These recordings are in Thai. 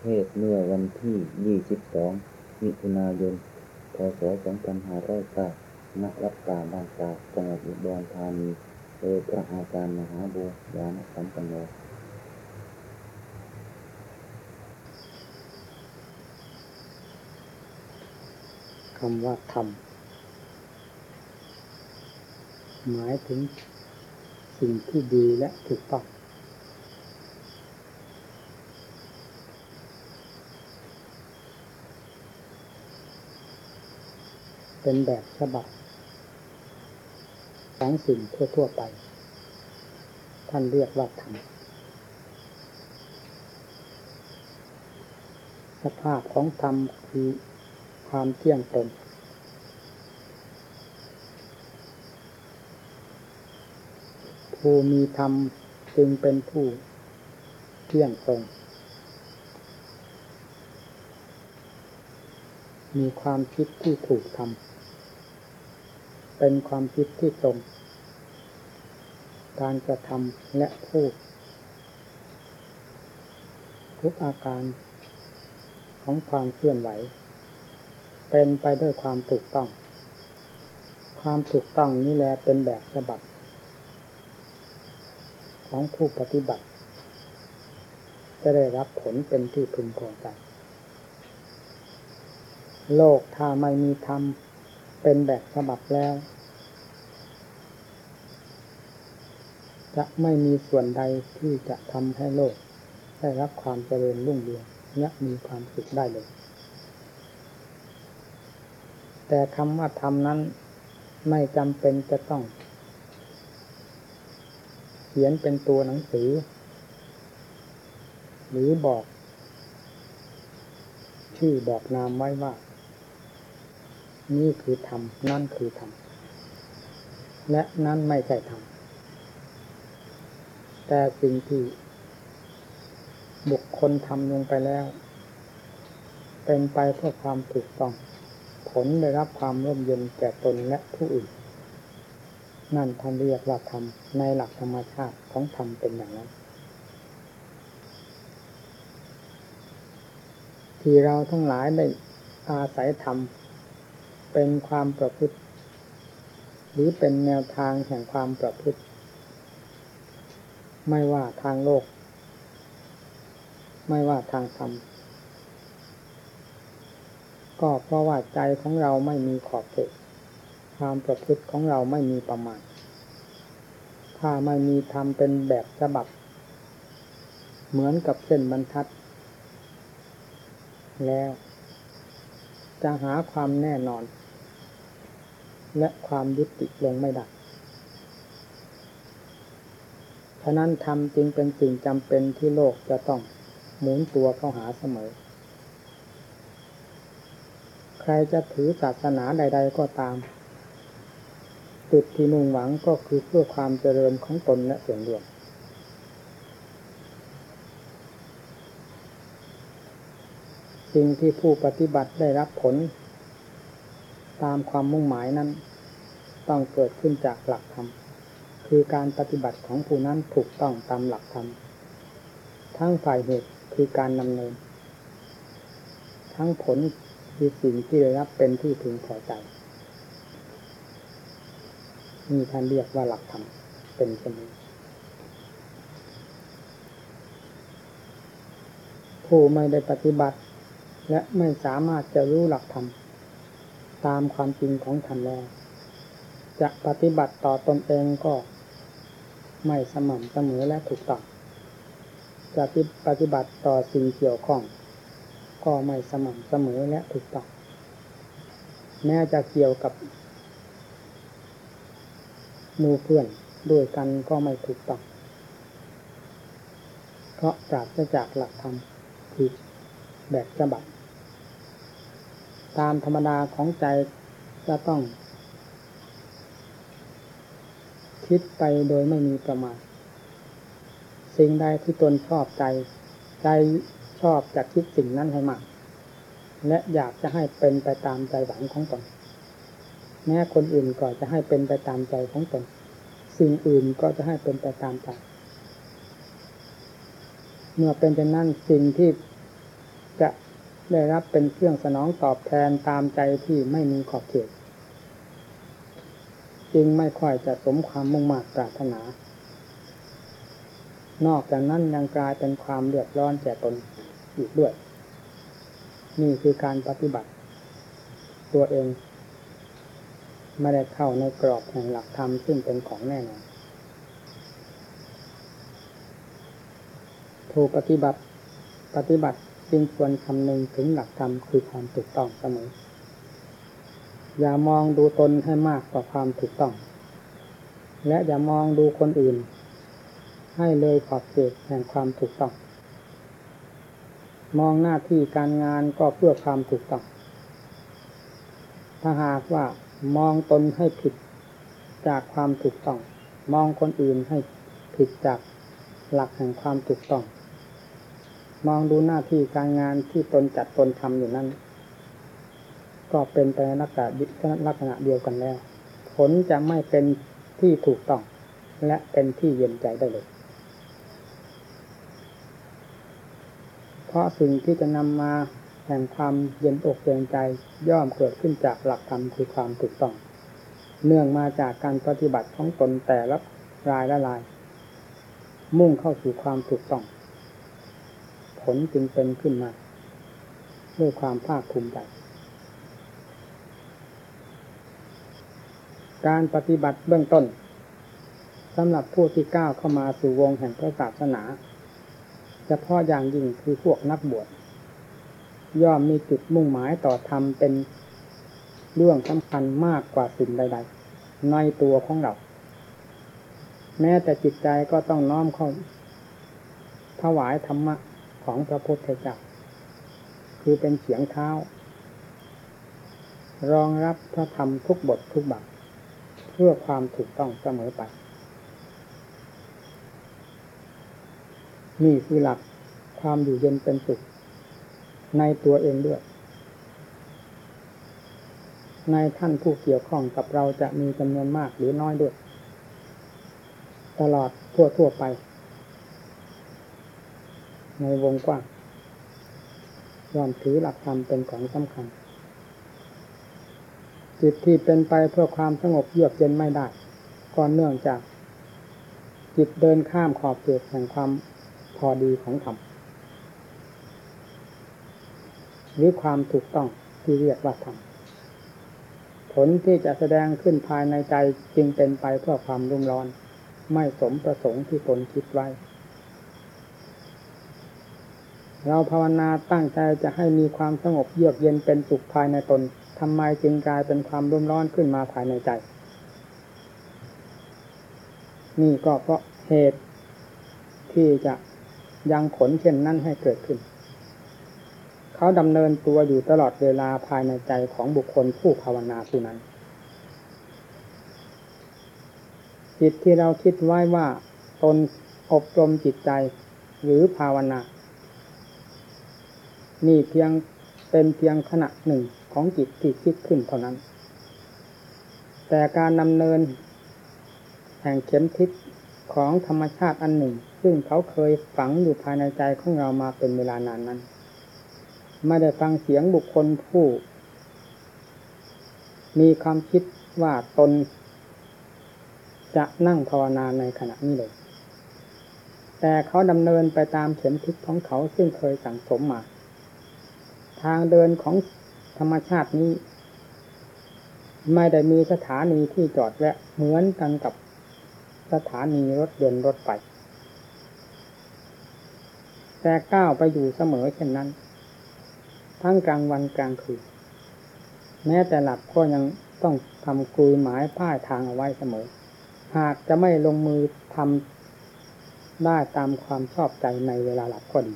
เทศเมื่อวันที่ 22 มิถุนายน พศ 2509ณวัดป่าบางจากจังหวัดอุดรธานีโดยพระอาจารย์มหาบัวยานสัมปันโนคำว่าธรรม หมายถึงสิ่งที่ดีและถูกต้อง เป็นแบบฉบับของสิ่งทั่วๆไป ท่านเรียกว่าธรรมสภาพของธรรมคือความเที่ยงตรงผู้มีธรรมจึงเป็นผู้เที่ยงตรง มีความคิดที่ถูกทำ เป็นความคิดที่ตรง การกระทำและพูด ทุกอาการของความเคลื่อนไหว เป็นไปด้วยความถูกต้อง ความถูกต้องนี่แหละเป็นแบบฉบับ ของผู้ปฏิบัติ จะได้รับผลเป็นที่พึงพอใจโลกถ้าไม่มีธรรม เป็นแบบฉบับแล้ว จะไม่มีส่วนใดที่จะทำให้โลก ได้รับความเจริญรุ่งเรืองและมีความสุขได้เลย แต่คำว่าธรรมนั้นไม่จำเป็นจะต้อง เขียนเป็นตัวหนังสือ หรือบอก ชื่อบอกนามไว้ว่า นี่คือธรรมนั่นคือธรรมและนั่นไม่ใช่ธรรมแต่สิ่งที่บุคคลทำลงไปแล้ว เป็นไปเพื่อความถูกต้อง ผลได้รับความร่มเย็นแก่ตนและผู้อื่น นั่นท่านเรียกว่าธรรมในหลักธรรมชาติของธรรมเป็นอย่างนั้น ที่เราทั้งหลายได้อาศัยธรรม เป็นความประพฤติ หรือเป็นแนวทางแห่งความประพฤติ ไม่ว่าทางโลก ไม่ว่าทางธรรมก็เพราะว่าใจของเราไม่มีขอบเขตความประพฤติของเราไม่มีประมาณ ถ้าไม่มีธรรมเป็นแบบฉบับ เหมือนกับเส้นบรรทัด แล้ว จะหาความแน่นอน และความยุติลงไม่ได้ฉะนั้นธรรมจึงเป็นสิ่งจำเป็นที่โลกจะต้องหมุนตัวเข้าหาเสมอ ใครจะถือศาสนาใด ๆ ก็ตาม จุดที่มุ่งหวังก็คือเพื่อความเจริญของตนและส่วนรวม สิ่งที่ผู้ปฏิบัติได้รับผล ตามความมุ่งหมายนั้น ต้องเกิดขึ้นจากหลักธรรมคือการปฏิบัติของผู้นั้นถูกต้องตามหลักธรรมทั้งฝ่ายเหตุคือการดำเนิน ทั้งผลคือสิ่งที่ได้รับเป็นที่พึงพอใจมีท่านเรียกว่าหลักธรรมเป็นเช่นนี้ผู้ไม่ได้ปฏิบัติ และไม่สามารถจะรู้หลักธรรมตามความจริงของธรรมแล้ว จะปฏิบัติต่อตนเองก็ไม่สม่ำเสมอและถูกต้องจะปฏิบัติต่อสิ่งเกี่ยวข้อง ก็ไม่สม่ำเสมอและถูกต้องแม้จะเกี่ยวกับมูเพื่อนด้วยกันก็ไม่ถูกต้องเพราะจากจะจากหลักธรรมคือแบบฉบับ ตามธรรมดาของใจจะต้อง คิดไปโดยไม่มีประมาณสิ่งใดที่ตนชอบใจ ใจชอบจะคิดสิ่งนั้นให้มาก และอยากจะให้เป็นไปตามใจหวังของตนแม้คนอื่นก็จะให้เป็นไปตามใจของตน สิ่งอื่นก็จะให้เป็นไปตามใจเมื่อเป็นเช่นนั้นสิ่งที่จะ ได้รับเป็นเครื่องสนองตอบแทนตามใจที่ไม่มีขอบเขตจึงไม่ค่อยจะสมความมุ่งมั่นปรารถนา นอกจากนั้นยังกลายเป็นความเดือดร้อนแก่ตนอีกด้วย นี่คือการปฏิบัติ ตัวเองไม่ได้เข้าในกรอบแห่งหลักธรรมซึ่งเป็นของแน่นอนผู้ปฏิบัติปฏิบัติ จึงควรคำนึงถึงหลักธรรมคือความถูกต้องเสมอ อย่ามองดูตนให้มากกว่าความถูกต้อง และอย่ามองดูคนอื่น ให้เลยขอบเขตแห่งความถูกต้อง มองหน้าที่การงานก็เพื่อความถูกต้อง ถ้าหากว่ามองตนให้ผิดจากความถูกต้อง มองคนอื่นให้ผิดจากหลักแห่งความถูกต้อง มองดูหน้าที่การงานที่ตนจัดตนทำอยู่นั้น ก็เป็นไปในลักษณะลักษณะเดียวกันแล้ว ผลจะไม่เป็นที่ถูกต้อง และเป็นที่เย็นใจได้เลย เพราะสิ่งที่จะนำมาแห่งความเย็นอกเย็นใจย่อมเกิดขึ้นจากหลักธรรมคือความถูกต้อง เนื่องมาจากการปฏิบัติของตนแต่ละรายละลาย มุ่งเข้าสู่ความถูกต้อง ผลจึงเป็นขึ้นมา ด้วยความภาคภูมิใจการปฏิบัติเบื้องต้นสำหรับผู้ที่ก้าวเข้ามาสู่วงแห่งพระศาสนาเฉพาะอย่างยิ่งคือพวกนักบวชย่อมมีจุดมุ่งหมายต่อธรรมเป็นเรื่องสำคัญมากกว่าสิ่งใด ๆ ในตัวของเรา แม้แต่จิตใจก็ต้องน้อมเข้าถวายธรรมะ ของพระพุทธเจ้าคือเป็นเสียงเท้า รองรับพระธรรมทุกบททุกบัตเพื่อความถูกต้องเสมอไป นี่คือหลักความอยู่เย็นเป็นสุขในตัวเองด้วย ในท่านผู้เกี่ยวข้องกับเราจะมีจำนวนมากหรือน้อยด้วย ตลอดทั่วทั่วไป ในวงกว้างยอมถือหลักธรรมเป็นของสำคัญ จิตที่เป็นไปเพื่อความสงบเยือกเย็นไม่ได้ก็เนื่องจาก จิตเดินข้ามขอบเขตแห่งความพอดีของธรรมหรือความถูกต้องที่เรียกว่าธรรมผลที่จะแสดงขึ้นภายในใจจึงเป็นไปเพื่อความรุ่มร้อน ไม่สมประสงค์ที่ตนคิดไว้ เราภาวนาตั้งใจจะให้มีความสงบเยือกเย็นเป็นสุขภายในตนทำไมจึงกลายเป็นความรุ่มร้อนขึ้นมาภายในใจ นี่ก็เพราะเหตุที่จะยังผลเช่นนั้นให้เกิดขึ้น เขาดำเนินตัวอยู่ตลอดเวลาภายในใจของบุคคลผู้ภาวนาผู้นั้น จิตที่เราคิดไว้ว่าตนอบรมจิตใจหรือภาวนา นี่เพียงเป็นเพียงขณะหนึ่งของจิตที่คิดขึ้นเท่านั้น แต่การดำเนิน แห่งเข็มทิศของธรรมชาติอันหนึ่ง ซึ่งเขาเคยฝังอยู่ภายในใจของเรามาเป็นเวลานานนั้นไม่ได้ฟังเสียงบุคคลผู้ มีความคิดว่าตน จะนั่งภาวนาในขณะนี้เลย แต่เขาดำเนินไปตามเข็มทิศของเขาซึ่งเคยสั่งสมมา ทางเดินของธรรมชาตินี้ ไม่ได้มีสถานีที่จอดแวะเหมือนกันกับสถานีรถยนต์รถไฟแต่ก้าวไปอยู่เสมอเช่นนั้น ทั้งกลางวันกลางคืน แม้แต่หลับก็ยังต้องทำกุยหมายป้ายทางเอาไว้เสมอ หากจะไม่ลงมือทำได้ตามความชอบใจในเวลาหลับก็ดี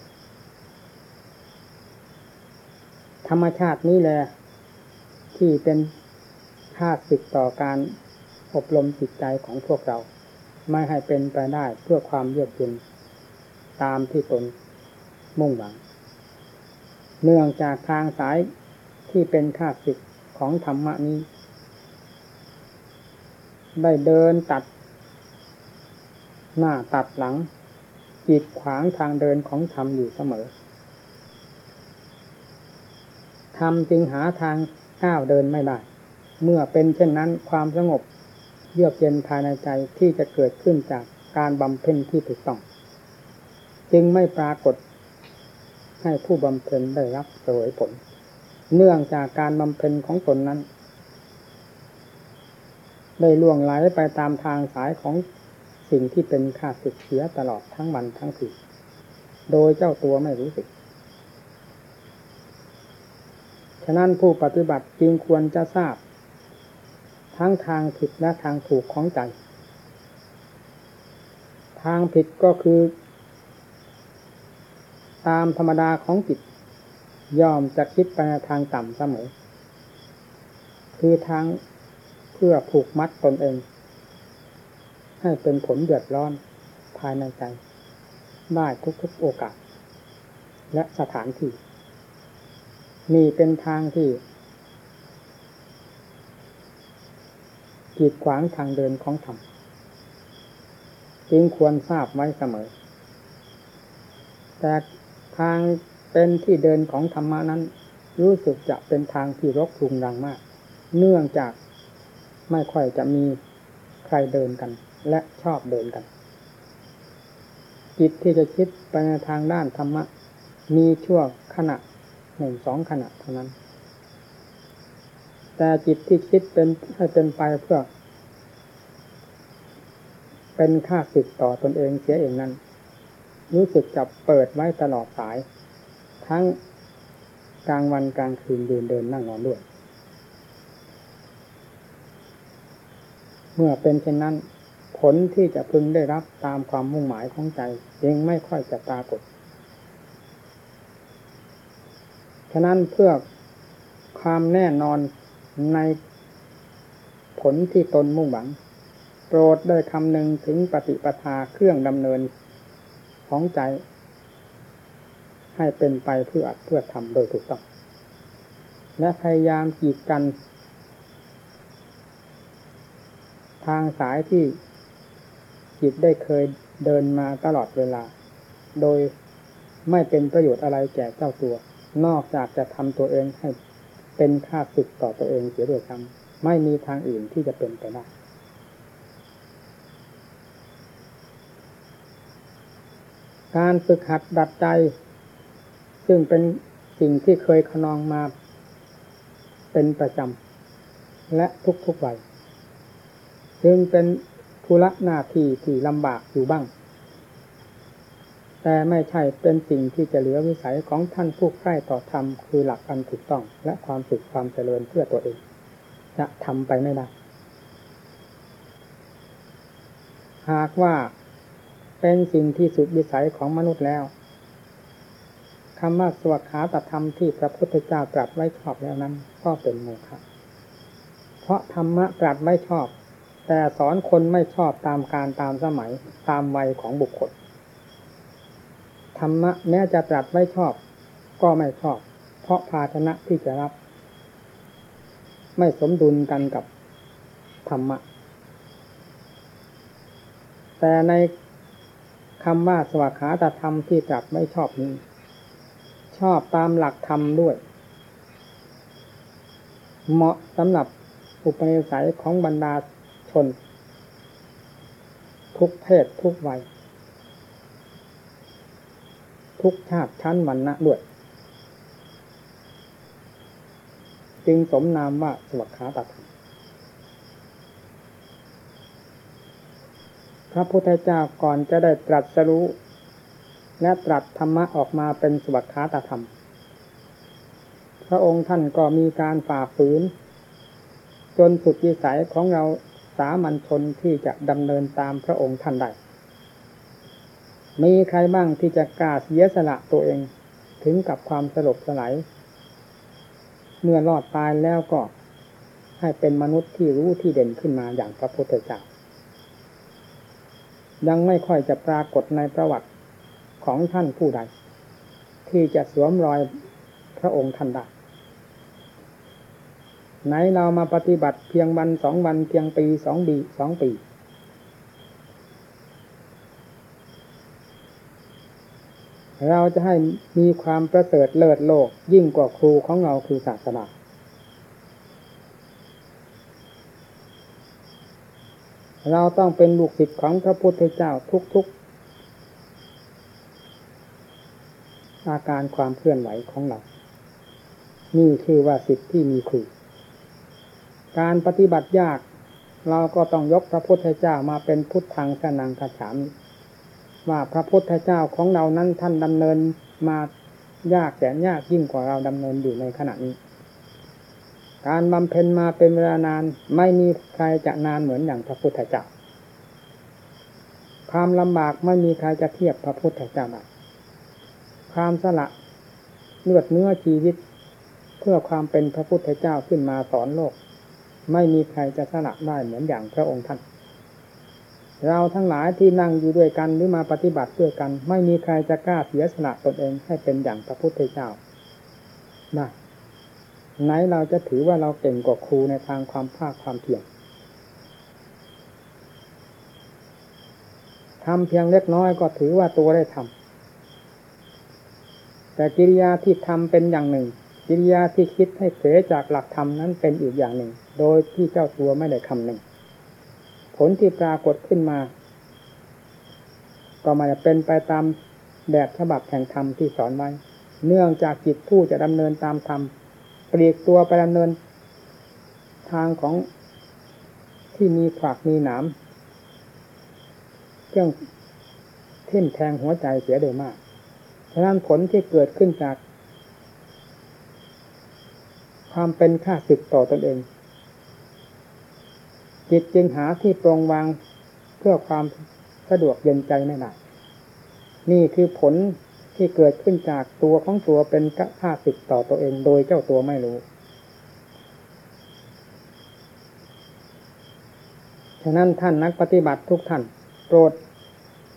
ธรรมชาตินี้แหละที่เป็นค่าสิกต่อการอบรมจิตใจของพวกเรา ไม่ให้เป็นไปได้เพื่อความเยือกเย็นตามที่ตนมุ่งหวัง เนื่องจากทางสายที่เป็นค่าสิกของธรรมะนี้ ได้เดินตัด หน้าตัดหลังจิตขวางทางเดินของธรรมอยู่เสมอ ทำจึงหาทางก้าวเดินไม่ได้ เมื่อเป็นเช่นนั้นความสงบเยือกเย็นภายในใจที่จะเกิดขึ้นจากการบำเพ็ญที่ถูกต้อง จึงไม่ปรากฏให้ผู้บำเพ็ญได้รับเสวยผล เนื่องจากการบำเพ็ญของตนนั้น ได้ล่วงไหลไปตามทางสายของสิ่งที่เป็นค่าสึกเสียตลอดทั้งวันทั้งคืนโดยเจ้าตัวไม่รู้สึก ฉะนั้นผู้ปฏิบัติจึงควรจะทราบ ทั้งทางผิดและทางถูกของใจ ทางผิดก็คือ ตามธรรมดาของจิตยอมจะคิดไปทางต่ำเสมอ คือทางเพื่อผูกมัดตนเอง ให้เป็นผลเดือดร้อนภายในใจ ได้ทุกๆโอกาส และสถานที่ นี่เป็นทางที่กีดขวางทางเดินของธรรมจึงควรทราบไว้เสมอ แต่ทางเป็นที่เดินของธรรมนั้น รู้สึกจะเป็นทางที่รกรุงรังมาก เนื่องจากไม่ค่อยจะมีใครเดินกัน และชอบเดินกัน จิตที่จะคิดไปในทางด้านธรรมะ มีชั่วขณะ หนึ่งสองขณะเท่านั้น แต่จิตที่คิดเป็นให้เป็นไปเพื่อ เป็นค่าศึกต่อตนเองเสียเองนั้น รู้สึกจะเปิดไว้ตลอดสาย ทั้งกลางวันกลางคืนเดินเดินนั่งนอนด้วย เมื่อเป็นเช่นนั้น ผลที่จะพึงได้รับตามความมุ่งหมายของใจยังไม่ค่อยจะปรากฏ ฉะนั้นเพื่อความแน่นอนในผลที่ตนมุ่งหวัง โปรดได้คำหนึ่งถึงปฏิปทาเครื่องดำเนินของใจ ให้เป็นไปเพื่อเพื่อทำโดยถูกต้อง และพยายามกีดกัน ทางสายที่จิตได้เคยเดินมาตลอดเวลา โดยไม่เป็นประโยชน์อะไรแก่เจ้าตัว นอกจากจะทำตัวเองให้เป็นค่าศึกต่อตัวเองเสียด้วยซ้ำไม่มีทางอื่นที่จะเป็นไปได้การฝึกหัดดัดใจ ซึ่งเป็นสิ่งที่เคยขนองมาเป็นประจำและทุกๆวัยจึงเป็นธุระหน้าที่ที่ลำบากอยู่บ้าง แต่ไม่ใช่เป็นสิ่งที่จะเหลือวิสัยของท่านผู้ใกล้ต่อธรรมคือหลักอันถูกต้อง และความสุขความเจริญเพื่อตัวเองจะทำไปไม่ได้ หากว่าเป็นสิ่งที่สุดวิสัยของมนุษย์แล้วคำว่าสวขาตธรรมที่พระพุทธเจ้าตรัสไว้ชอบแล้วนั้นก็เป็นโมฆะเพราะธรรมะตรัสไว้ชอบ แต่สอนคนไม่ชอบตามการตามสมัยตามวัยของบุคคล ธรรมะแม้จะตรัสไม่ชอบ ก็ไม่ชอบ เพราะภาชนะที่จะรับ ไม่สมดุลกันกับธรรมะ แต่ในคำว่าสวัสขาตธรรมที่ตรัสไม่ชอบนี้ ชอบตามหลักธรรมด้วย เหมาะสำหรับอุปนิสัยของบรรดาชน ทุกเพศทุกวัย ทุกชาติชั้นวรรณะด้วย จึงสมนามว่าสวัสขาตัดพระพุทธเจ้าก่อนจะได้ตรัสรู้ และตรัสธรรมะออกมาเป็นสวัสขาตธรรม พระองค์ท่านก็มีการฝ่าฝืน จนสุดวิสัยของเราสามัญชนที่จะดำเนินตามพระองค์ท่านได้ มีใครบ้างที่จะกล้าเสียสละตัวเองถึงกับความสลบสลายเมื่อรอดตายแล้วก็ให้เป็นมนุษย์ที่รู้ที่เด่นขึ้นมาอย่างพระพุทธเจ้ายังไม่ค่อยจะปรากฏในประวัติของท่านผู้ใด ที่จะสวมรอยพระองค์ท่านได้ไหนเรามาปฏิบัติเพียงวันสองวันเพียงปีสองปีสองปี เราจะให้มีความประเสริฐเลิศโลกยิ่งกว่าครูของเราคือศาสนาเราต้องเป็นลูกศิษย์ของพระพุทธเจ้าทุกๆ อาการความเคลื่อนไหวของเรา นี่คือว่าสิทธิ์ที่มีครูการปฏิบัติยาก เราก็ต้องยกพระพุทธเจ้ามาเป็นพุทธังสนังกระฉาม ว่าพระพุทธเจ้าของเรานั้นท่านดำเนินมายากแต่ยากยิ่งกว่าเราดำเนินอยู่ในขณะนี้ การบำเพ็ญมาเป็นเวลานานไม่มีใครจะนานเหมือนอย่างพระพุทธเจ้า ความลำบากไม่มีใครจะเทียบพระพุทธเจ้าได้ความสละเลือดเนื้อชีวิต เพื่อความเป็นพระพุทธเจ้าขึ้นมาสอนโลก ไม่มีใครจะสละได้เหมือนอย่างพระองค์ท่าน เราทั้งหลายที่นั่งอยู่ด้วยกันหรือมาปฏิบัติด้วยกัน ไม่มีใครจะกล้าเสียสละตนเองให้เป็นอย่างพระพุทธเจ้าได้ไหนเราจะถือว่าเราเก่งกว่าครูในทางความภาคความเพียรทำเพียงเล็กน้อยก็ถือว่าตัวได้ทำแต่กิริยาที่ทำเป็นอย่างหนึ่ง กิริยาที่คิดให้เผยจากหลักธรรมนั้นเป็นอีกอย่างหนึ่ง โดยที่เจ้าตัวไม่ได้คำหนึ่ง ผลที่ปรากฏขึ้นมา ก็มาจะเป็นไปตามแบบฉบับแห่งธรรมที่สอนไว้ เนื่องจากจิตผู้จะดำเนินตามธรรมปลีกตัวไปดำเนิน ทางของที่มีขวากมีหนามเครื่องเท่นแทงหัวใจเสียโดยมากฉะนั้นผลที่เกิดขึ้นจาก ความเป็นค่าศึกต่อตอนเอง จิตจึงหาที่ปรงวางเพื่อความสะดวกเย็นใจไม่ได้นี่คือผลที่เกิดขึ้นจากตัวของตัวเป็นค่าศึกต่อตัวเองโดยเจ้าตัวไม่รู้ ฉะนั้นท่านนักปฏิบัติทุกท่านโปรด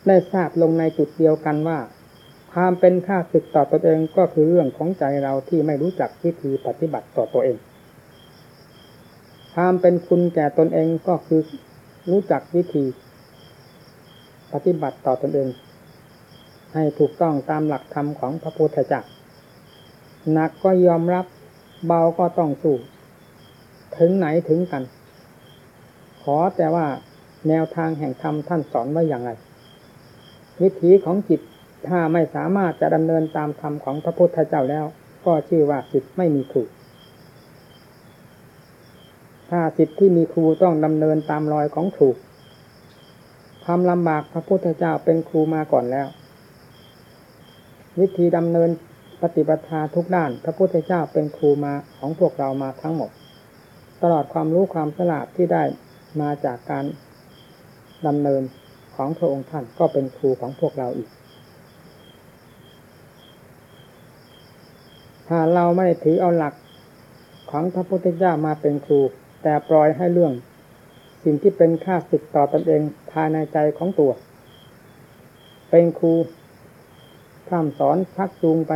ได้ทราบลงในจุดเดียวกันว่า ความเป็นค่าศึกต่อตัวเองก็คือเรื่องของใจเราที่ไม่รู้จักวิธีปฏิบัติต่อตัวเอง ความเป็นคุณแก่ตนเองก็คือรู้จักวิธี ปฏิบัติต่อตนเอง ให้ถูกต้องตามหลักธรรมของพระพุทธเจ้าหนักก็ยอมรับเบาก็ต้องสู้ถึงไหนถึงกัน ขอแต่ว่าแนวทางแห่งธรรมท่านสอนไว้อย่างไร วิธีของจิตถ้าไม่สามารถจะดำเนินตามธรรมของพระพุทธเจ้าแล้ว ก็ชื่อว่าจิตไม่มีถูก ถ้าสิทธิ์ที่มีครูต้องดำเนินตามรอยของครูความลำบากพระพุทธเจ้าเป็นครูมาก่อนแล้ว วิธีดำเนินปฏิบัติทุกด้าน พระพุทธเจ้าเป็นครูมาของพวกเรามาทั้งหมด ตลอดความรู้ความสลาดที่ได้มาจากการดำเนินของพระองค์ท่านก็เป็นครูของพวกเราอีก ถ้าเราไม่ถือเอาหลักของพระพุทธเจ้ามาเป็นครู แต่ปล่อยให้เรื่อง สิ่งที่เป็นค่าศึกต่อตนเองภายในใจของตัว เป็นครูข้ามสอนพักจูงไป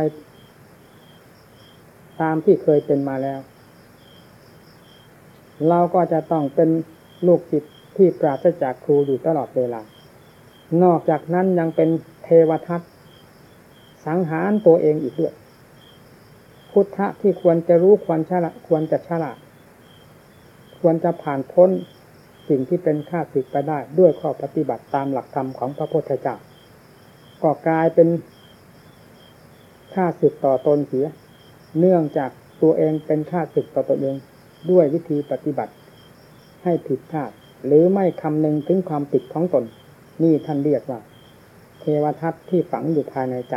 ตามที่เคยเป็นมาแล้ว เราก็จะต้องเป็นลูกศิษย์ที่ปราศจากครูอยู่ตลอดเวลา นอกจากนั้นยังเป็นเทวทัตสังหารตัวเองอีกด้วย พุทธะที่ควรจะรู้ควรฉลาดควรจะฉลาด ควรจะผ่านพ้นสิ่งที่เป็นค่าศึกไปได้ ด้วยข้อปฏิบัติตามหลักธรรมของพระพุทธเจ้าก็กลายเป็นค่าศึกต่อตนเสีย เนื่องจากตัวเองเป็นค่าศึกต่อตนเองด้วยวิธีปฏิบัติ ให้ผิดพลาดหรือไม่คำนึงถึงความผิดของตน นี่ท่านเรียกว่า เทวทัตที่ฝังอยู่ภายในใจ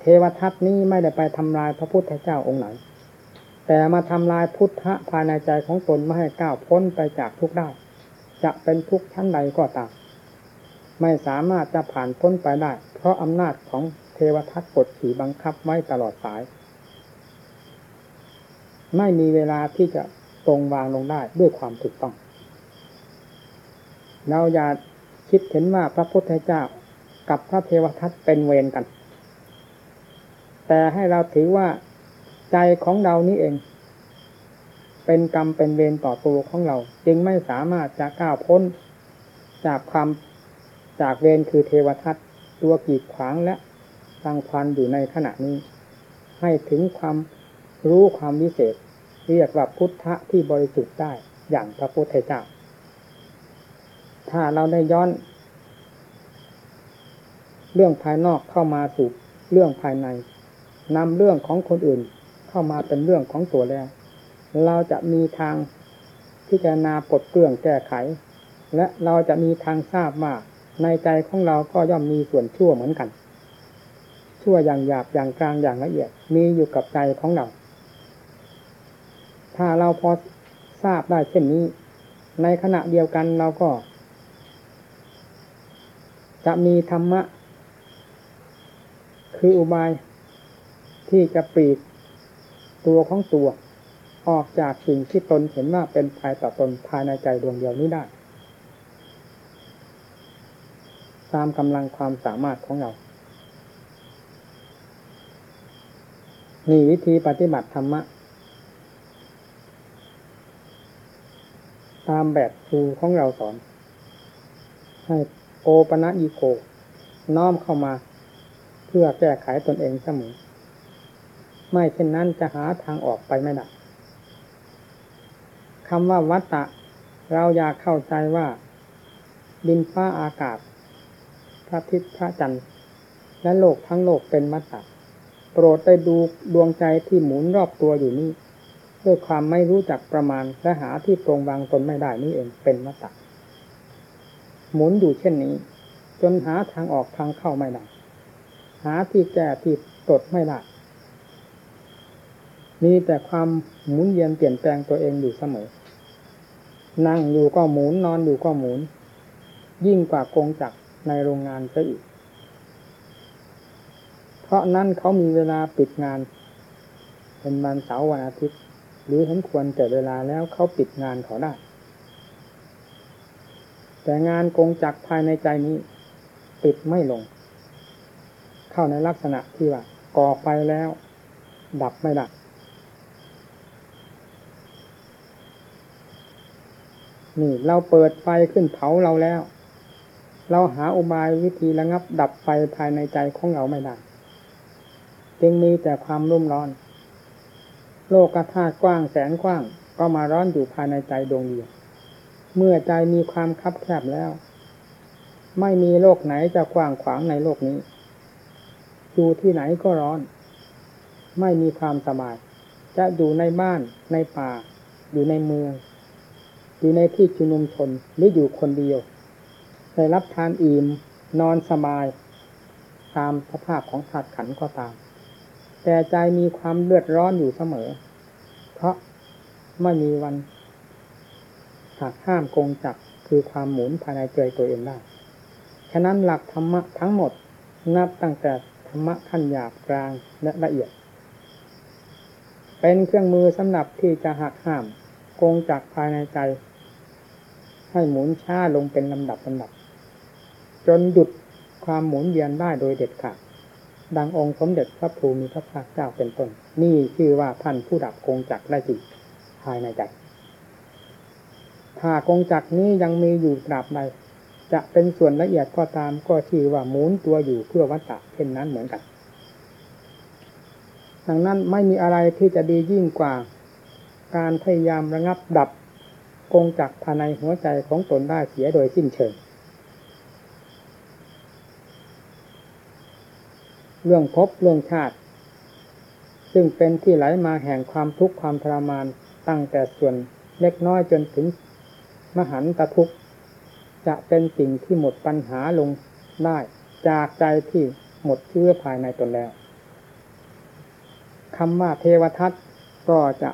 เทวทัตนี้ไม่ได้ไปทำลายพระพุทธเจ้าองค์ไหน แต่มาทำลายพุทธะภายในใจของตนไม่ให้ก้าวพ้นไปจากทุกได้ จะเป็นทุกชั้นใดก็ตาม ไม่สามารถจะผ่านพ้นไปได้ เพราะอำนาจของเทวทัตกดขี่บังคับไว้ตลอดสาย ไม่มีเวลาที่จะตรงวางลงได้ด้วยความถูกต้อง เราอย่าคิดเห็นว่าพระพุทธเจ้ากับพระเทวทัตเป็นเวรกัน แต่ให้เราถือว่า ใจของเรานี้เอง เป็นกรรมเป็นเวรต่อตัวของเรา จึงไม่สามารถจะก้าวพ้น จากความจากเวรคือเทวทัตตัวกีดขวางและฟังพันอยู่ในขณะนี้ ให้ถึงความรู้ความวิเศษ เรียกว่าพุทธะที่บริสุทธิ์ได้อย่างพระพุทธเจ้า ถ้าเราได้ย้อน เรื่องภายนอกเข้ามาสู่เรื่องภายในนำเรื่องของคนอื่น เข้ามาเป็นเรื่องของตัวแล้ว เราจะมีทางพิจารณาปลดเปลื้องแก้ไข และเราจะมีทางทราบว่าในใจของเราก็ย่อมมีส่วนชั่วเหมือนกัน ชั่วอย่างหยาบอย่างกลางอย่างละเอียด มีอยู่กับใจของเรา ถ้าเราพอทราบได้เช่นนี้ ในขณะเดียวกันเราก็ จะมีธรรมะ คืออุบายที่จะปลีก ตัวของตัวออกจากสิ่งที่ตนเห็นว่าเป็นภายต่อตนภายในใจดวงเดียวนี้ได้ ตามกำลังความสามารถของเรา นี่วิธีปฏิบัติธรรมะ ตามแบบครูของเราสอน ให้โอปะนะอีโก น้อมเข้ามา เพื่อแก้ไขตนเองเสมอ ไม่เช่นนั้นจะหาทางออกไปไม่ได้คำว่าวัตตะ เราอยากเข้าใจว่า ดินฟ้าอากาศ พระทิศพระจันทร์ และโลกทั้งโลกเป็นวัตตะ โปรดไปดูดวงใจที่หมุนรอบตัวอยู่นี้ด้วยความไม่รู้จักประมาณและหาที่ตรงวางตนไม่ได้นี่เองเป็นวัตตะ หมุนอยู่เช่นนี้ จนหาทางออกทางเข้าไม่ได้หาที่แก้ที่ตดไม่ได้ มีแต่ความหมุนเวียนเปลี่ยนแปลงตัวเองอยู่เสมอ นั่งอยู่ก็หมุนนอนอยู่ก็หมุน ยิ่งกว่ากงจักรในโรงงานซะอีก เพราะนั่นเขามีเวลาปิดงาน เป็นวันเสาร์วันอาทิตย์ หรือเห็นควรแต่เวลาแล้วเขาปิดงานเขาได้ แต่งานกงจักรภายในใจนี้ ปิดไม่ลง เข้าในลักษณะที่ว่าก่อไฟแล้ว ดับไม่ดับ นี่ เราเปิดไฟขึ้นเผาเราแล้ว เราหาอุบายวิธีระงับดับไฟภายในใจของเราไม่ได้จึงมีแต่ความรุ่มร้อน โลกธาตุกว้างแสนกว้าง ก็มาร้อนอยู่ภายในใจดวงเดียว เมื่อใจมีความคับแคบแล้ว ไม่มีโลกไหนจะกว้างขวางในโลกนี้ อยู่ที่ไหนก็ร้อน ไม่มีความสบาย จะอยู่ในบ้านในป่า อยู่ในเมือง อยู่ในที่ชุมนุมชนหรืออยู่คนเดียวได้รับทานอิ่มนอนสบาย ตามสภาพของธาตุขันก็ตาม แต่ใจมีความเลือดร้อนอยู่เสมอ เพราะไม่มีวันหักห้ามกงจักคือความหมุนภายในใจตัวเองได้ฉะนั้นหลักธรรมะทั้งหมดนับตั้งแต่ธรรมะขั้นหยาบกลางและละเอียด เป็นเครื่องมือสำหรับที่จะหักห้ามกงจักภายในใจ ให้หมุนช้าลงเป็นลำดับลำดับ จนหยุดความหมุนเวียนได้โดยเด็ดขาดดังองค์สมเด็จพระภูมิพระภาคเจ้าเป็นต้น นี่ชื่อว่าท่านผู้ดับกงจักได้จริงภายในใจถ้ากงจักนี้ยังมีอยู่ตราบใดจะเป็นส่วนละเอียดก็ตามก็ชื่อว่าหมุนตัวอยู่เพื่อวัตตะเช่นนั้นเหมือนกัน ดังนั้นไม่มีอะไรที่จะดียิ่งกว่า การพยายามระงับดับ กงจักภายในหัวใจของตนได้เสียโดยสิ้นเชิง เรื่องพบเรื่องชาติ ซึ่งเป็นที่ไหลมาแห่งความทุกข์ความทรมานตั้งแต่ส่วนเล็กน้อยจนถึงมหันตทุกข์จะเป็นสิ่งที่หมดปัญหาลงได้จากใจที่หมดเชื้อภายในตนแล้วคำว่าเทวทัตก็จะ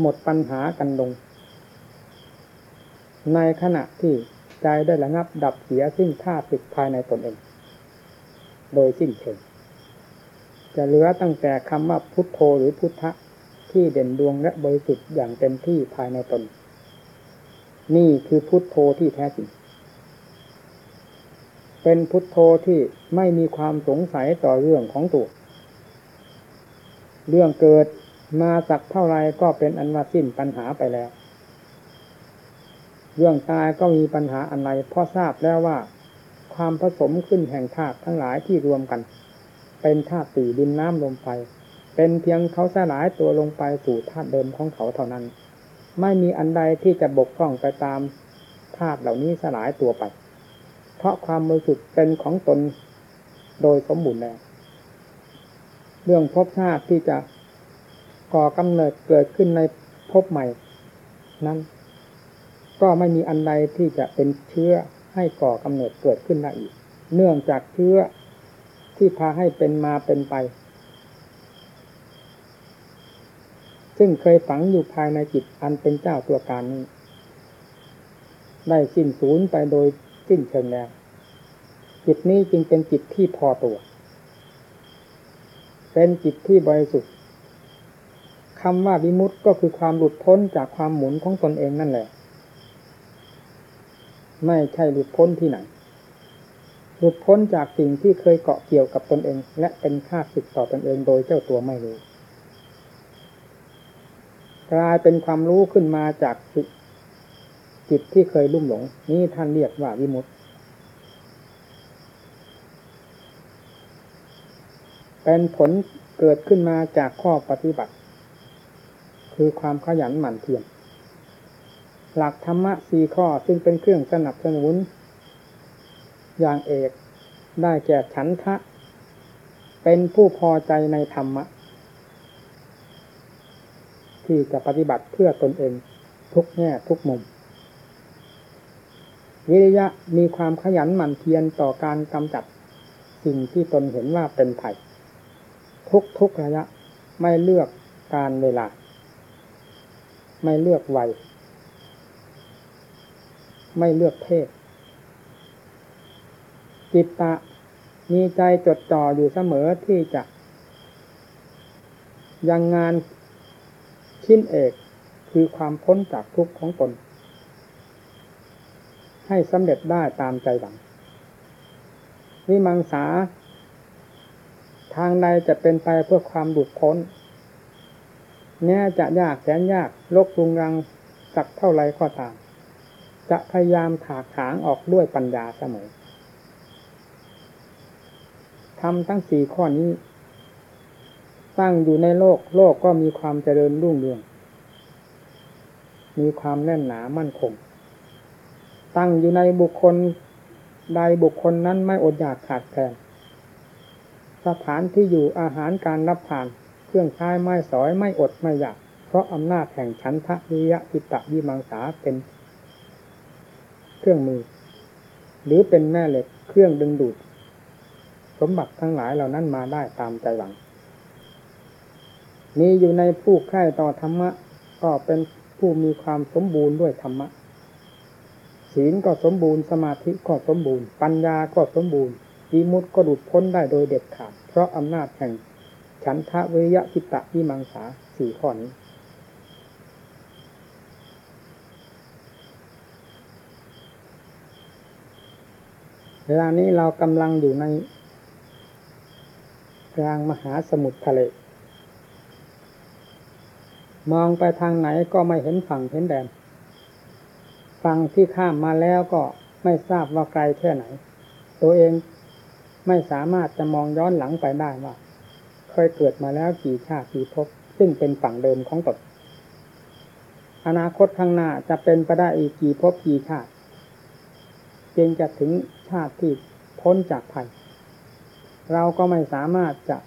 หมดปัญหากันลง ในขณะที่ใจได้ระงับดับเสียซึ่งท่าติดภายในตนเอง โดยสิ้นเชิงจะเหลือตั้งแต่คำว่าพุทโธหรือพุทธะที่เด่นดวงและบริสุทธิ์อย่างเต็มที่ภายในตน นี่คือพุทโธที่แท้จริง เป็นพุทโธที่ไม่มีความสงสัยต่อเรื่องของตัว เรื่องเกิด มาสักเท่าไรก็เป็นอันว่าสิ้นปัญหาไปแล้ว เรื่องตายก็มีปัญหาอะไรเพราะทราบแล้วว่า ความผสมขึ้นแห่งธาตุทั้งหลายที่รวมกัน เป็นธาตุสี่ดินน้ำลมไฟเป็นเพียงเขาสลายตัวลงไปสู่ธาตุเดิมของเขาเท่านั้น ไม่มีอันใดที่จะบกพร่องไปตามธาตุเหล่านี้สลายตัวไป เพราะความบริสุทธิ์เป็นของตนโดยสมบูรณ์แล้ว เรื่องภพชาติที่จะ ก่อกำเนิดเกิดขึ้นในภพใหม่ นั้น ก็ไม่มีอันใดที่จะเป็นเชื้อให้ก่อกำเนิดเกิดขึ้นได้อีก เนื่องจากเชื้อที่พาให้เป็นมาเป็นไป ซึ่งเคยฝังอยู่ภายในจิตอันเป็นเจ้าตัวการนี้ ได้สิ้นสูญไปโดยสิ้นเชิงแล้วจิตนี้จึงเป็นจิตที่พอตัว เป็นจิตที่บริสุทธิ์ คำว่าวิมุตต์ก็คือความหลุดพ้นจากความหมุนของตนเองนั่นแหละ ไม่ใช่หลุดพ้นที่ไหน หลุดพ้นจากสิ่งที่เคยเกาะเกี่ยวกับตนเอง และเป็นค่าศึกต่อตนเองโดยเจ้าตัวไม่รู้กลายเป็นความรู้ขึ้นมาจากจิตที่เคยลุ่มหลง นี่ท่านเรียกว่าวิมุตต์เป็นผลเกิดขึ้นมาจากข้อปฏิบัติ คือความขยันหมั่นเพียรหลักธรรมะสี่ข้อซึ่งเป็นเครื่องสนับสนุน อย่างเอกได้แก่ฉันทะ เป็นผู้พอใจในธรรมะ ที่จะปฏิบัติเพื่อตนเองทุกแง่ทุกมุม วิริยะมีความขยันหมั่นเพียรต่อการกำจัดสิ่งที่ตนเห็นว่าเป็นภัยทุกทุกระยะไม่เลือกการเวลา ไม่เลือกวัย ไม่เลือกเพศ จิตตะมีใจจดจ่ออยู่เสมอที่จะ ยังงานชิ้นเอกคือความพ้นจากทุกข์ของตน ให้สำเร็จได้ตามใจหวังวิมังสา ทางใดจะเป็นไปเพื่อความหลุดพ้น แม้จะยากแสนยากลกลุงรังสักเท่าไรก็ตาม จะพยายามถากถางออกด้วยปัญญาเสมอทำทั้งสี่ข้อนี้ ตั้งอยู่ในโลก โลกก็มีความเจริญรุ่งเรือง มีความแน่นหนามั่นคง ตั้งอยู่ในบุคคลใดบุคคลนั้นไม่อดอยากขาดแคลนสถานที่อยู่อาหารการรับผ่าน เครื่องใช้ไม้สอยไม่อดไม่อยากเพราะอำนาจแห่งชั้นทะวิยะจิตะวิมังสาเป็นเครื่องมือ หรือเป็นแม่เหล็กเครื่องดึงดูด สมบัติทั้งหลายเหล่านั้นมาได้ตามใจหวัง มีอยู่ในผู้ใคร่ต่อธรรมะ ก็เป็นผู้มีความสมบูรณ์ด้วยธรรมะศีลก็สมบูรณ์สมาธิก็สมบูรณ์ ปัญญาก็สมบูรณ์วิมุตก็หลุดพ้นได้โดยเด็ดขาดเพราะอำนาจแห่ง ฉันทะวิยะจิตตะวิมังสาสี่ข้อนี้เวลานี้เรากำลังอยู่ในกลางมหาสมุทรทะเล มองไปทางไหนก็ไม่เห็นฝั่งเห็นแดน ฝั่งที่ข้ามมาแล้วก็ไม่ทราบว่าไกลแค่ไหน ตัวเองไม่สามารถจะมองย้อนหลังไปได้ว่า เคยเกิดมาแล้วกี่ชาติกี่ภพซึ่งเป็นฝั่งเดิมของตนอนาคตข้างหน้าจะเป็นไปได้อีกกี่ภพกี่ชาติจึงจะถึงชาติที่พ้นจากภัย เราก็ไม่สามารถจะ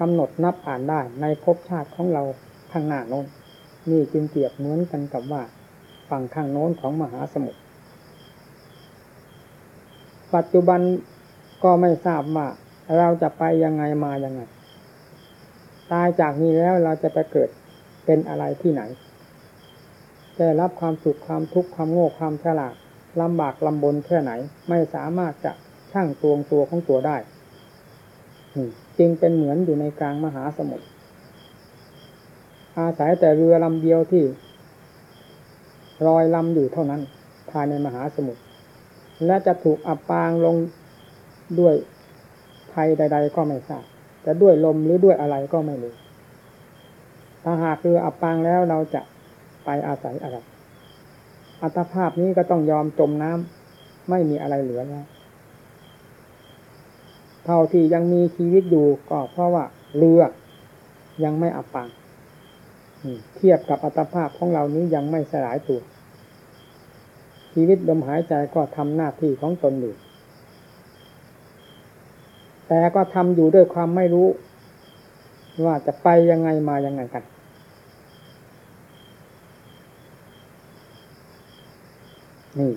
กำหนดนับอ่านได้ในภพชาติของเราข้างหน้าโน้นนี่จึงเปรียบเหมือนกันกับว่าฝั่งข้างโน้นของมหาสมุทรปัจจุบันก็ไม่ทราบว่า เราจะไปยังไงมายังไง ตายจากนี้แล้วเราจะไปเกิดเป็นอะไรที่ไหนได้รับความสุขความทุกข์ความโง่ความฉลาดลำบากลำบนแค่ไหน ไม่สามารถจะช่างตวงตัวของตัวได้จึงเป็นเหมือนอยู่ในกลางมหาสมุทรอาศัยแต่เรือลำเดียวที่ลอยลำอยู่เท่านั้น ภายในมหาสมุทรและจะถูกอับปางลงด้วย ภัยใด ๆ ก็ไม่ทราบจะด้วยลมหรือด้วยอะไรก็ไม่รู้ถ้าหากคืออับปางแล้วเราจะไปอาศัยอะไร อัตภาพนี้ก็ต้องยอมจมน้ไม่มีอะไรเหลือแล้ว เท่าที่ยังมีชีวิตอยู่ก็เพราะว่าเรือยังไม่อับปางเทียบกับอัตภาพของเรานี้ยังไม่สลายตัว ชีวิตลมหายใจก็ทำหน้าที่ของตนอยู่ แต่ก็ทำอยู่ด้วยความไม่รู้ ว่าจะไปยังไงมายังไงกัน นี่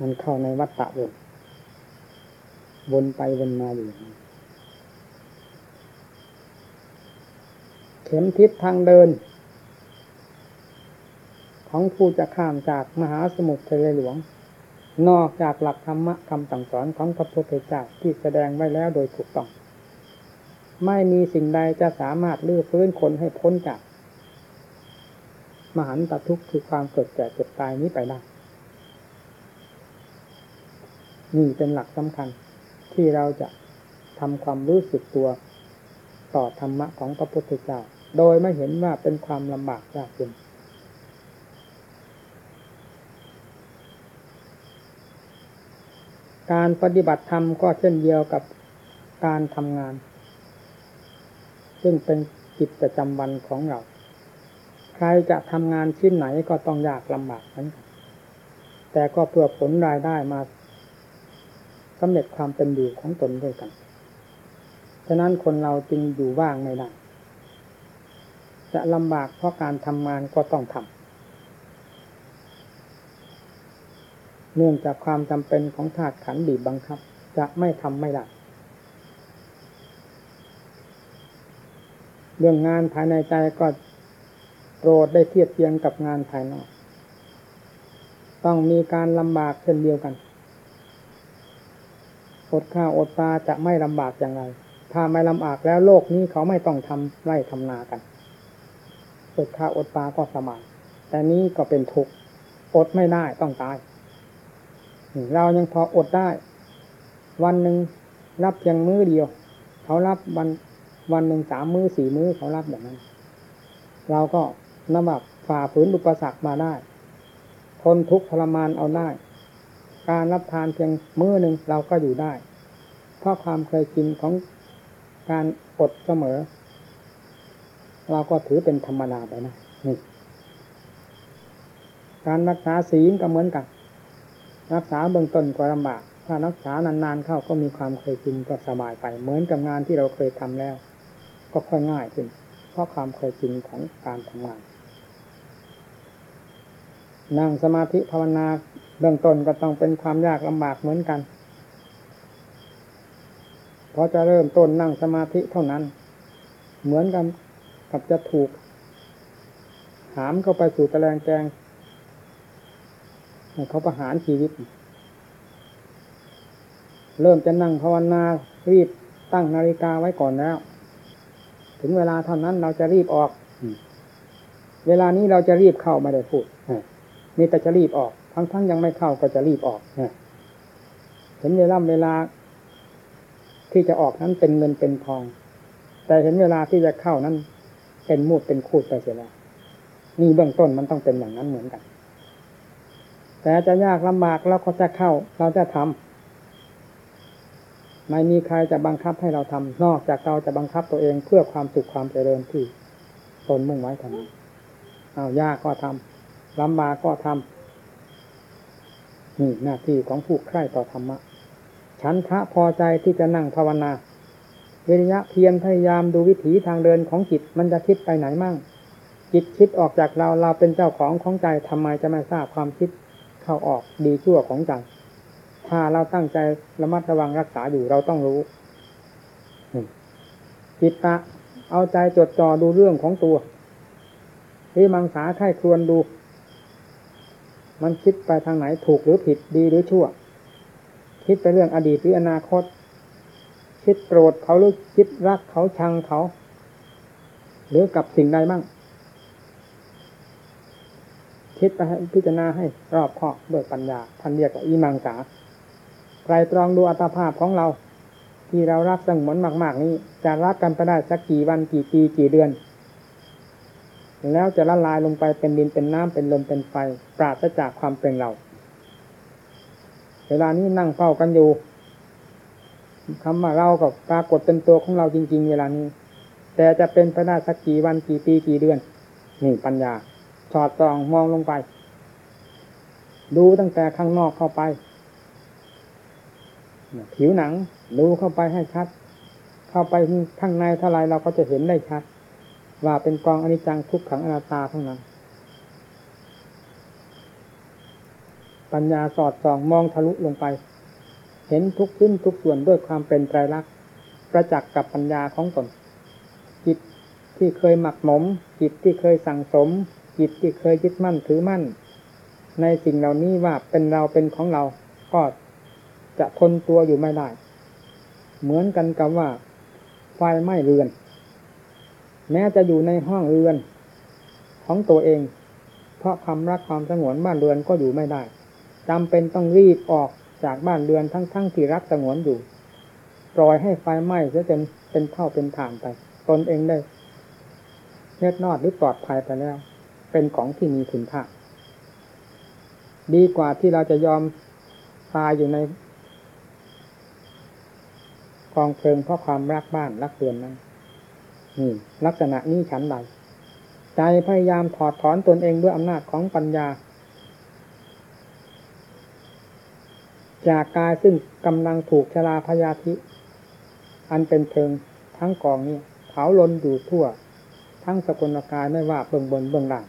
มันเข้าในวัฏฏะวนวนไปวนมาอยู่เข็มทิศทางเดิน ของผู้จะข้ามจากมหาสมุทรทะเลหลวง นอกจากหลักธรรมะคำสั่งสอนของพระพุทธเจ้าที่แสดงไว้แล้วโดยถูกต้อง ไม่มีสิ่งใดจะสามารถลื้อฟื้นคนให้พ้นจาก มหันตทุกข์คือความเกิดแก่เจ็บตายนี้ไปได้นี่เป็นหลักสำคัญที่เราจะทำความรู้สึกตัวต่อธรรมะของพระพุทธเจ้า โดยไม่เห็นว่าเป็นความลำบากยากเย็น การปฏิบัติธรรมก็เช่นเดียวกับการทำงาน ซึ่งเป็นกิจประจำวันของเรา ใครจะทำงานชิ้นไหนก็ต้องยากลำบากนั้น แต่ก็เพื่อผลรายได้มาสำเร็จความเป็นอยู่ของตนด้วยกัน ฉะนั้นคนเราจึงอยู่ว่างไม่ได้จะลำบากเพราะการทำงานก็ต้องทำ เนื่องจากความจำเป็นของธาตุขันบีบบังคับ จะไม่ทำไม่ได้เรื่องงานภายในใจก็โปรดได้เทียบเทียงกับงานภายนอก ต้องมีการลำบากเช่นเดียวกันอดข้าวอดปลาจะไม่ลำบากอย่างไร ถ้าไม่ลำบากแล้วโลกนี้เขาไม่ต้องทำไร่ทำนากัน อดข้าวอดปลาก็สบายแต่นี้ก็เป็นทุกข์ อดไม่ได้ต้องตาย เรายังพออดได้ วันหนึ่งรับเพียงมื้อเดียว เขารับวันวันหนึ่งสามมื้อสี่มื้อเขารับแบบนั้น เราก็นำแบบฝ่าฝืนอุปสรรคมาได้ ทนทุกข์ทรมานเอาได้ การรับทานเพียงมื้อหนึ่งเราก็อยู่ได้ เพราะความเคยกินของการอดเสมอ เราก็ถือเป็นธรรมดาไปนะนี่การรักษาศีลก็เหมือนกัน รักษาเบื้องต้นก็ลำบากถ้ารักษานานๆเข้าก็มีความเคยชินก็สบายไป เหมือนกับงานที่เราเคยทำแล้ว ก็ค่อยง่ายขึ้น เพราะความเคยชินของการทำงาน นั่งสมาธิภาวนาเบื้องต้นก็ต้องเป็นความยากลำบากเหมือนกันเพราะจะเริ่มต้นนั่งสมาธิเท่านั้น เหมือนกันกับจะถูก หามเข้าไปสู่ตะแลงแกง เขาประหารชีวิต เริ่มจะนั่งภาวนารีบตั้งนาฬิกาไว้ก่อนแล้ว ถึงเวลาเท่านั้นเราจะรีบออก เวลานี้เราจะรีบเข้าไม่ได้พูดมีแต่จะรีบออกทั้งๆงยังไม่เข้าก็จะรีบออกเห็นเวลาเวลา ที่จะออกนั้นเป็นเงินเป็นทอง แต่เห็นเวลาที่จะเข้านั้น เป็นมูดเป็นคูดไปเสียแล้วนี่เบื้องต้นมันต้องเป็นอย่างนั้นเหมือนกัน แต่จะยากลำบากเราก็จะเข้า เราจะทำไม่มีใครจะบังคับให้เราทำนอกจากเราจะบังคับตัวเองเพื่อความสุขความเจริญที่ตนมุ่งไว้ทำเอายากก็ทำลำบากก็ทำนี่หน้าที่ของผู้ใคร่ต่อธรรมะฉันทะพอใจที่จะนั่งภาวนาวิริยะเพียรพยายามดูวิถีทางเดินของจิตมันจะคิดไปไหนมั่ง จิตคิดออกจากเราเราเป็นเจ้าของของใจทำไมจะไม่ทราบความคิด เข้าออกดีชั่วของใจถ้าเราตั้งใจระมัดระวังรักษาอยู่เราต้องรู้จิตตะเอาใจจดจ่อดูเรื่องของตัวที่มังสาไข้ครวนดู มันคิดไปทางไหนถูกหรือผิดดีหรือชั่ว คิดไปเรื่องอดีตหรืออนาคต คิดโกรธเขาหรือคิดรักเขาชังเขา หรือกับสิ่งใดบ้าง คิดไปพิจารณาให้รอบคอบด้วยปัญญาท่านเรียกว่าอิมังสาไตรตรองดูอัตภาพของเรา ที่เรารักสงวนมาก ๆ นี้จะรักกันไปได้สักกี่วันกี่ปีกี่เดือน แล้วจะละลายลงไปเป็นดินเป็นน้ำเป็นลมเป็นไฟ ปราศจากความเป็นเรา เวลานี้นั่งเฝ้ากันอยู่คำว่าเราก็ปรากฏเป็นตัวของเราจริง ๆ เวลานี้ แต่จะเป็นไปได้สักกี่วันกี่ปีกี่เดือนนี่ปัญญา สอดส่องมองลงไป ดูตั้งแต่ข้างนอกเข้าไป ผิวหนัง ดูเข้าไปให้ชัด เข้าไปข้างในเท่าไรเราก็จะเห็นได้ชัด ว่าเป็นกองอนิจจังทุกขังอนัตตาทั้งนั้นปัญญาสอดส่องมองทะลุลงไป เห็นทุกชิ้นทุกส่วนด้วยความเป็นไตรลักษณ์ประจักษ์กับปัญญาของตนจิตที่เคยหมักหมมจิตที่เคยสั่งสม จิตที่เคยยึดมั่นถือมั่น ในสิ่งเหล่านี้ว่าเป็นเราเป็นของเราก็จะทนตัวอยู่ไม่ได้ เหมือนกันกับว่า ไฟไหม้เรือน แม้จะอยู่ในห้องเรือน ของตัวเอง เพราะความรักความสงวนบ้านเรือนก็อยู่ไม่ได้จำเป็นต้องรีบออกจากบ้านเรือนทั้งๆทที่รักสงวนอยู่ปล่อยให้ไฟไหม้ซะจนเป็นเท่าเป็นฐานไป ตนเองได้เน็ดนอดหรือปลอดภัยไปแล้ว เป็นของที่มีคุณค่าดีกว่าที่เราจะยอมตายอยู่ในกองเพลิงเพราะความรักบ้านรักเรือนนั้นนี่ลักษณะนี้ฉันใดใจพยายามถอดถอนตนเองด้วยอำนาจของปัญญา จากกายซึ่งกำลังถูกชลาพยาธิ อันเป็นเพลิงทั้งกองนี้เผาลนอยู่ทั่ว ทั้งสกุลกายไม่ว่าเบื้องบนเบื้องล่าง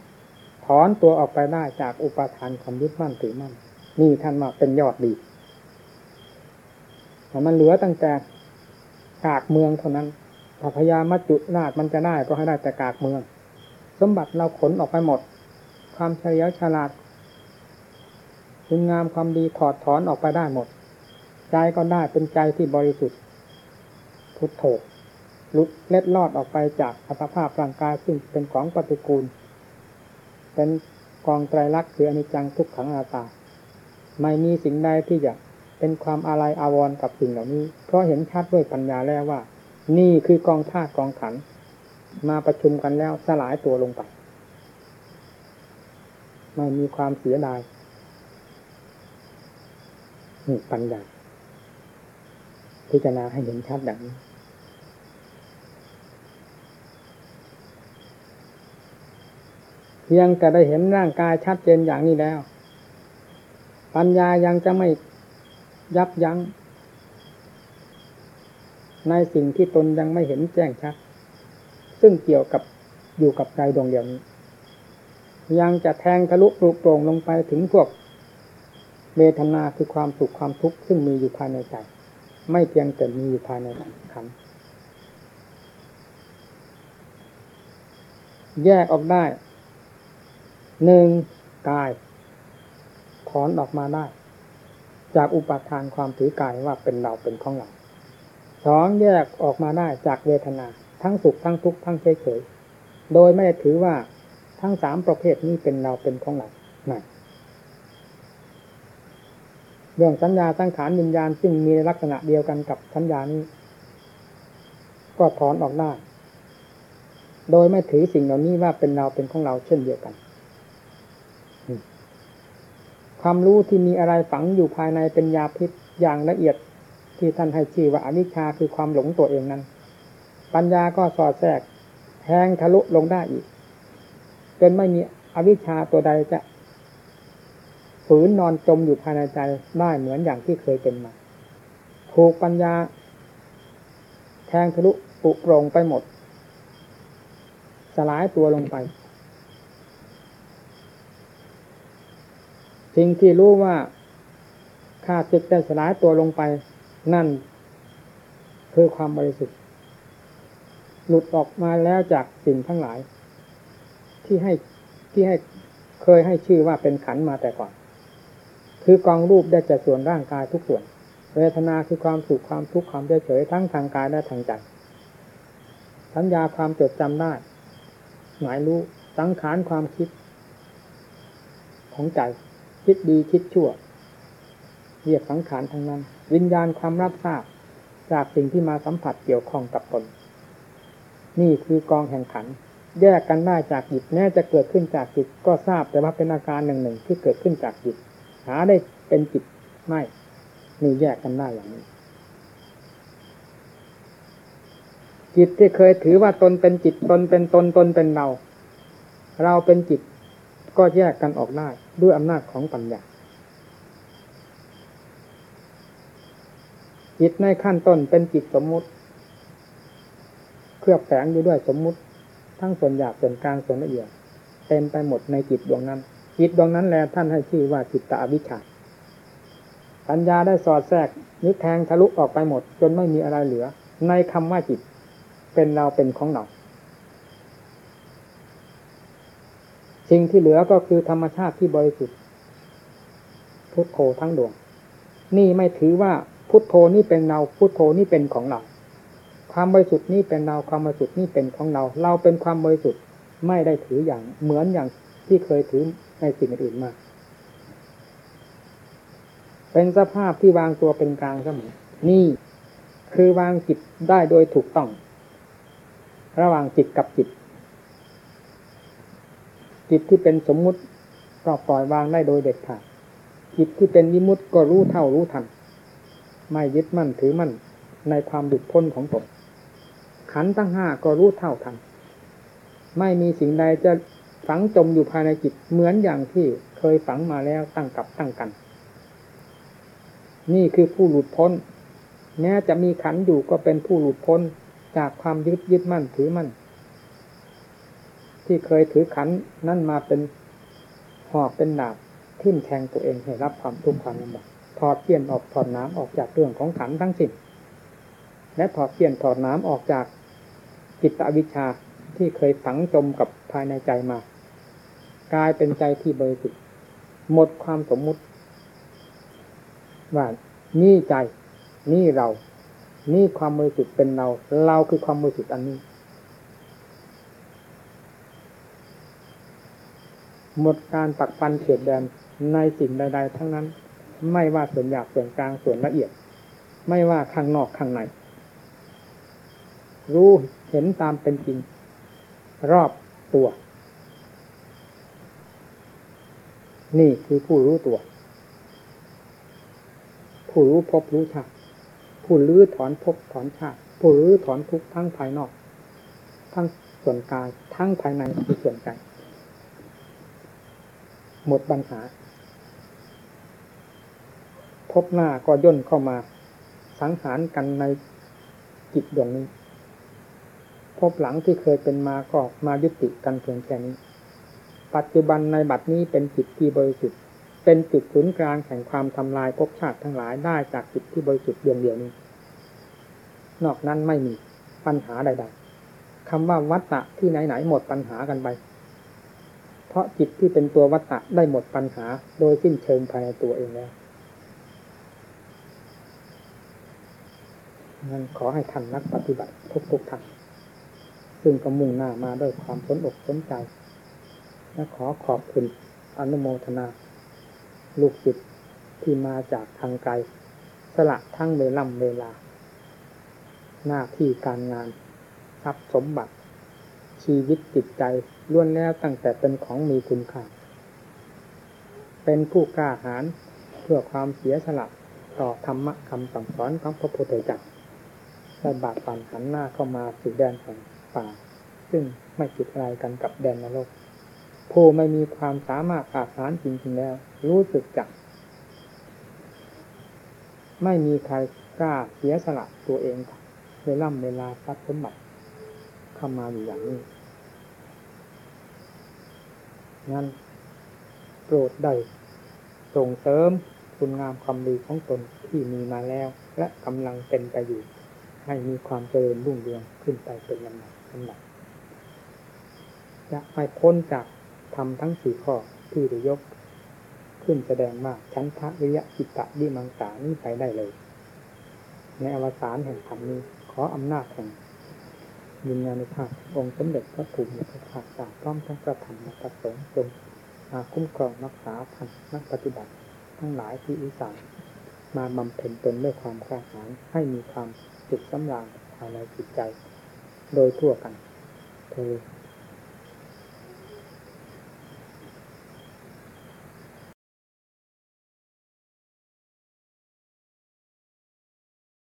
ถอนตัวออกไปได้จากอุปทานความยึดมั่นถือมั่นนี่ท่านว่าเป็นยอดดีแต่มันเหลือตั้งแต่กากเมืองเท่านั้นถ้าพยามัจจุราชมันจะได้ก็ให้ได้แต่กากเมือง สมบัติเราขนออกไปหมด ความเฉลียวฉลาดคุณงามความดีถอดถอนออกไปได้หมด ใจก็ได้เป็นใจที่บริสุทธิ์ พุทโธลุดเล็ดลอดออกไปจากอัตภาพร่างกายซึ่งเป็นของปฏิกูล เป็นกองไตรลักษณ์คืออนิจจังทุกขังอาตา ไม่มีสิ่งใดที่จะเป็นความอะไรอาวรกับสิ่งเหล่านี้ เพราะเห็นชัดด้วยปัญญาแล้วว่า นี่คือกองธาตุกองขันมาประชุมกันแล้วสลายตัวลงไป ไม่มีความเสียดายนี่ปัญญาพิจารณาให้เห็นชัดดังนี้ เพียงแต่ได้เห็นร่างกายชัดเจนอย่างนี้แล้ว ปัญญายังจะไม่ยับยัง้งในสิ่งที่ตนยังไม่เห็นแจ้งชัด ซึ่งเกี่ยวกับอยู่กับใจดวงเดียวนี้ ยังจะแทงทะลุปลุกโปร่งลงไปถึงพวกเวทนาคือความสุขความทุกข์ซึ่งมีอยู่ภายในใจไม่เพียงแต่มีอยู่ภายในขันแยกออกได้ หนึ่งกาย ถอนออกมาได้ จากอุปทานความถือกายว่าเป็นเราเป็นของเราสองแยกออกมาได้จากเวทนา ทั้งสุขทั้งทุกข์ทั้งเฉยเฉยโดยไม่ถือว่าทั้งสามประเภทนี้เป็นเราเป็นของเรานั่นเรื่องสัญญาตั้งฐานวิญญาณซึ่งมีลักษณะเดียวกันกับสัญญานี้ ก็ถอนออกได้ โดยไม่ถือสิ่งเหล่านี้ว่าเป็นเราเป็นของเราเช่นเดียวกัน ความรู้ที่มีอะไรฝังอยู่ภายในเป็นยาพิษอย่างละเอียดที่ท่านให้ชื่อว่าอนิชชาคือความหลงตัวเองนั้น ปัญญาก็สอดแทรกแทงทะลุลงได้อีก จนไม่มีอวิชชาตัวใดจะฝืนนอนจมอยู่ภายในใจได้เหมือนอย่างที่เคยเป็นมา ถูกปัญญา แทงทะลุปุโปรงไปหมด สลายตัวลงไป สิ่งที่รู้ว่าข้าศึกได้สลายตัวลงไป นั่นคือความบริสุทธิ์ หลุดออกมาแล้วจากสิ่งทั้งหลาย ที่ให้ที่ให้เคยให้ชื่อว่าเป็นขันมาแต่ก่อน คือกองรูปได้จากส่วนร่างกายทุกส่วน เวทนาคือความสุขความทุกข์ความเฉยทั้งทางกายและทางใจสัญญาความจดจำได้ หมายรู้สังขารความคิดของใจ คิดดีคิดชั่ว เรียกสังขารทั้งนั้น วิญญาณความรับทราบ จากสิ่งที่มาสัมผัสเกี่ยวข้องกับตน นี่คือกองแห่งขัน แยกกันได้จากจิตแม้จะเกิดขึ้นจากจิตก็ทราบแต่ว่าเป็นอาการหนึ่งหนึ่งที่เกิดขึ้นจากจิต หาได้เป็นจิตไม่นี่แยกกันได้อย่างนี้จิตที่เคยถือว่าตนเป็นจิตตนเป็นตนตนเป็นเรา เราเป็นจิตก็แยกกันออกได้ ด้วยอำนาจของปัญญาจิตในขั้นต้นเป็นจิตสมมุติ เครือบแฝงอยู่ด้วยสมมุติ ทั้งส่วนหยาบส่วนกลางส่วนละเอียดเต็มไปหมดในจิตดวงนั้น จิตดวงนั้นแหละท่านให้ชื่อว่าจิตตอวิชชาปัญญาได้สอดแทรกนิแทงทะลุออกไปหมด จนไม่มีอะไรเหลือ ในคำว่าจิต เป็นเราเป็นของเรา สิ่งที่เหลือก็คือธรรมชาติที่บริสุทธิ์พุทโธทั้งดวง นี่ไม่ถือว่าพุทโธนี่เป็นเราพุทโธนี่เป็นของเรา ความบริสุทธิ์นี่เป็นเราความบริสุทธิ์นี่เป็นของเรา เราเป็นความบริสุทธิ์ไม่ได้ถืออย่างเหมือนอย่างที่เคยถือในสิ่งอื่นมา เป็นสภาพที่วางตัวเป็นกลางเสมอนี่คือวางจิตได้โดยถูกต้อง ระหว่างจิตกับจิต จิตที่เป็นสมมุติก็ปล่อยวางได้โดยเด็ดขาดจิตที่เป็นวิมุตติก็รู้เท่ารู้ทัน ไม่ยึดมั่นถือมั่นในความดุดพ้นของตนขันตั้งห้าก็รู้เท่าทัน ไม่มีสิ่งใดจะฝังจมอยู่ภายในจิตเหมือนอย่างที่เคยฝังมาแล้วตั้งกับตั้งกัน นี่คือผู้หลุดพ้น แม้จะมีขันอยู่ก็เป็นผู้หลุดพ้นจากความยึดยึดมั่นถือมั่น ที่เคยถือขันนั่นมาเป็นหอกเป็นดาบทิ่มแทงตัวเองให้รับความทุกข์ความลำบากถอดเปลี่ยนออกถอดน้ำออกจากเรื่องของขันทั้งสิ้นและถอดเปลี่ยนถอดน้ำออกจากจิตวิชาที่เคยฝังจมกับภายในใจมา กลายเป็นใจที่บริสุทธิ์หมดความสมมุติว่านี่ใจ นี่เรา นี่ความบริสุทธิ์เป็นเรา เราคือความบริสุทธิ์อันนี้ หมดการปักปันเขตแดนในสิ่งใด ๆ ทั้งนั้น ไม่ว่าส่วนหยาบส่วนกลางส่วนละเอียด ไม่ว่าข้างนอกข้างใน รู้เห็นตามเป็นจริง รอบตัว นี่คือผู้รู้ตัว ผู้รู้พบรู้ชาติผู้ลื้อถอนพบถอนชาติผู้ลื้อถอนทุกทั้งภายนอก ทั้งส่วนกายทั้งภายในคือส่วนใจ หมดปัญหา พบหน้าก็ย่นเข้ามา สังหารกันในจิตดวงนี้ พบหลังที่เคยเป็นมาก็มายุติกันเพียงแค่นี้ ปัจจุบันในบัดนี้เป็นจิตที่บริสุทธิ์ เป็นจุดศูนย์กลางแห่งความทำลายภพชาติทั้งหลายได้จากจิตที่บริสุทธิ์ดวงเดียวนี้ นอกนั้นไม่มีปัญหาใด ๆคำว่าวัตตะที่ไหนๆหมดปัญหากันไป เพราะจิตที่เป็นตัววัตตะได้หมดปัญหา โดยสิ้นเชิงภายในตัวเองแล้วงั้นขอให้ท่านนักปฏิบัติทุกทุกท่านซึ่งก็มุ่งหน้ามาด้วยความสนอกสนใจ และขอขอบคุณอนุโมทนา ลูกจิตที่มาจากทางไกล สละทั้งเวล่ำเวลา หน้าที่การงานทรัพย์สมบัติ ชีวิตจิตใจล้วนแล้วตั้งแต่เป็นของมีคุณค่า เป็นผู้กล้าหาญเพื่อความเสียสละต่อธรรมะคำสั่งสอนของพระพุทธเจ้าได้บาดปันหันหน้าเข้ามาสู่แดนแห่งป่า ซึ่งไม่จิดอะไรกันกับแดนนรกผู้ไม่มีความสามารถอาหารจริงๆแล้ว รู้สึกจัก ไม่มีใครกล้าเสียสละตัวเองเวลาเวลาทรัพย์สมบัติเข้ามาอยู่อย่างนี้ งั้นโปรดได้ส่งเสริมคุณงามความดีของตนที่มีมาแล้ว และกำลังเป็นไปอยู่ ให้มีความเจริญรุ่งเรืองขึ้นไปเป็นลำดับลำดับจะไม่พ้นจากทำทั้งสี่ข้อที่ได้ยก ขึ้นแสดงมากชั้นทะวิยะจิตตะดิมังสานี้ไปได้เลย ในอวสานแห่งธรรมนี้ขออำนาจแห่ง ยินญาณภาพองค์สมเด็จพระภูมิพระภาคจากพร้อมทั้งประธรรมประสงค์จงมาคุ้มครองรักษาท่านนักปฏิบัติ ทั้งหลายที่อุตส่าห์มาบำเพ็ญตนด้วยความกล้าหาญให้มีความสุขสำราญภายในจิตใจ โดยทั่วกันเธอ